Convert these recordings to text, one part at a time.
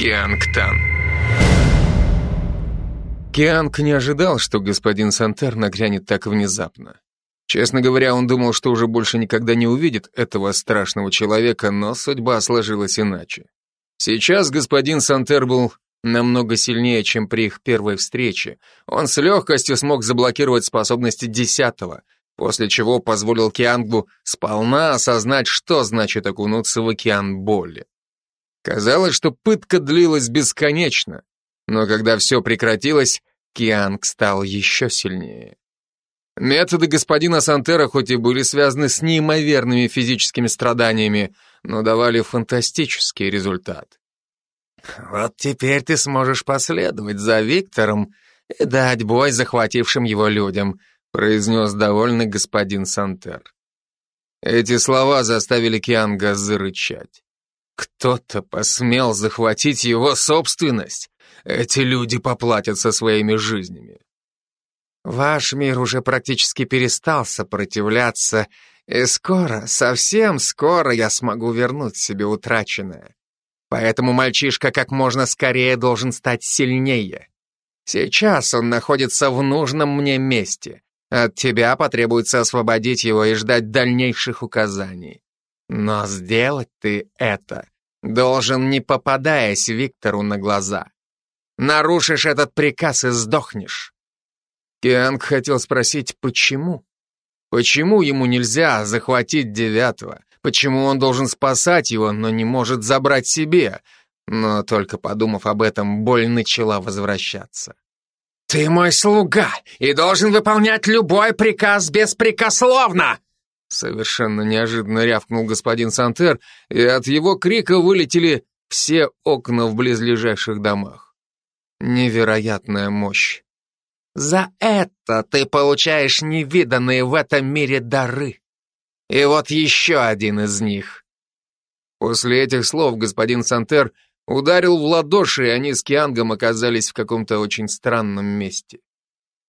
Киангтан. Кианг не ожидал, что господин Сантер нагрянет так внезапно. Честно говоря, он думал, что уже больше никогда не увидит этого страшного человека, но судьба сложилась иначе. Сейчас господин Сантер был намного сильнее, чем при их первой встрече. Он с легкостью смог заблокировать способности десятого, после чего позволил Киангу сполна осознать, что значит окунуться в океан боли. Казалось, что пытка длилась бесконечно, но когда все прекратилось, Кианг стал еще сильнее. Методы господина Сантера хоть и были связаны с неимоверными физическими страданиями, но давали фантастический результат. «Вот теперь ты сможешь последовать за Виктором и дать бой захватившим его людям», произнес довольный господин Сантер. Эти слова заставили Кианга зарычать. Кто-то посмел захватить его собственность. Эти люди поплатятся своими жизнями. Ваш мир уже практически перестал сопротивляться, и скоро, совсем скоро я смогу вернуть себе утраченное. Поэтому мальчишка как можно скорее должен стать сильнее. Сейчас он находится в нужном мне месте. От тебя потребуется освободить его и ждать дальнейших указаний. Но сделать ты это должен, не попадаясь Виктору на глаза. Нарушишь этот приказ и сдохнешь. Кианг хотел спросить, почему? Почему ему нельзя захватить девятого? Почему он должен спасать его, но не может забрать себе? Но только подумав об этом, боль начала возвращаться. «Ты мой слуга и должен выполнять любой приказ беспрекословно!» Совершенно неожиданно рявкнул господин Сантер, и от его крика вылетели все окна в близлежащих домах. Невероятная мощь. «За это ты получаешь невиданные в этом мире дары. И вот еще один из них». После этих слов господин Сантер ударил в ладоши, и они с Киангом оказались в каком-то очень странном месте.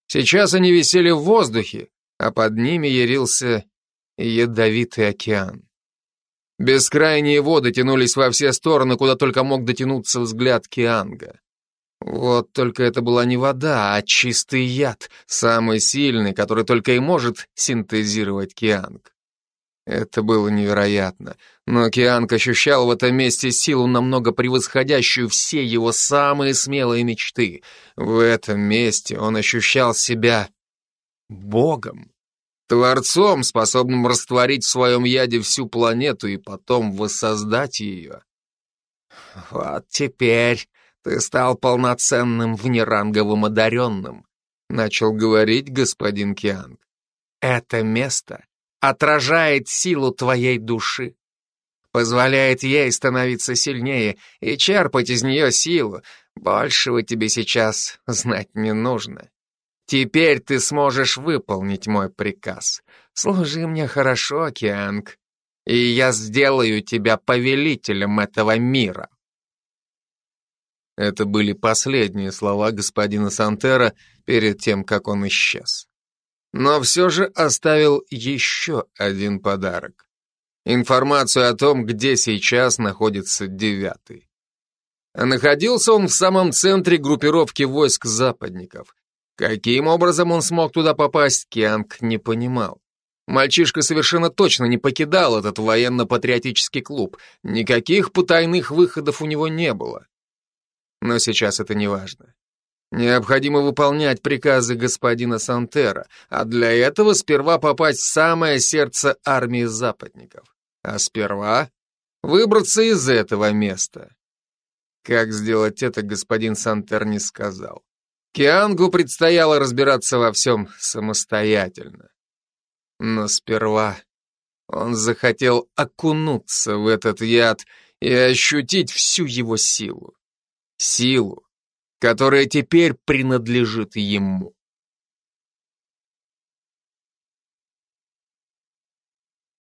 Сейчас они висели в воздухе, а под ними ярился ядовитый океан. Бескрайние воды тянулись во все стороны, куда только мог дотянуться взгляд Кианга. Вот только это была не вода, а чистый яд, самый сильный, который только и может синтезировать Кианг. Это было невероятно, но Кианг ощущал в этом месте силу, намного превосходящую все его самые смелые мечты. В этом месте он ощущал себя богом. Творцом, способным растворить в своем яде всю планету и потом воссоздать ее. «Вот теперь ты стал полноценным внеранговым одаренным», начал говорить господин Кианг. «Это место отражает силу твоей души, позволяет ей становиться сильнее и черпать из нее силу. Большего тебе сейчас знать не нужно. Теперь ты сможешь выполнить мой приказ. Служи мне хорошо, Кианг, и я сделаю тебя повелителем этого мира. Это были последние слова господина Сантера перед тем, как он исчез. Но все же оставил еще один подарок. Информацию о том, где сейчас находится девятый. Находился он в самом центре группировки войск западников, Каким образом он смог туда попасть, Кианг не понимал. Мальчишка совершенно точно не покидал этот военно-патриотический клуб. Никаких потайных выходов у него не было. Но сейчас это не важно. Необходимо выполнять приказы господина Сантера, а для этого сперва попасть в самое сердце армии западников. А сперва выбраться из этого места. Как сделать это, господин Сантер не сказал. Киангу предстояло разбираться во всем самостоятельно. Но сперва он захотел окунуться в этот яд и ощутить всю его силу. Силу, которая теперь принадлежит ему.